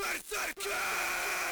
Berserker!